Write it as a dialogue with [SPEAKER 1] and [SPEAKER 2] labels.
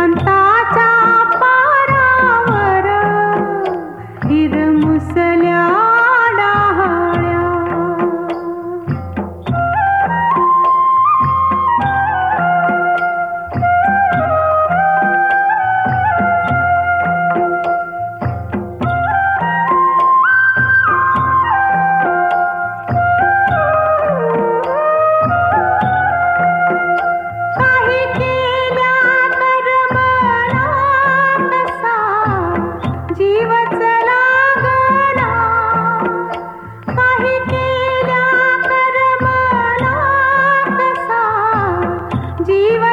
[SPEAKER 1] जानता ಜೀವ